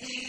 به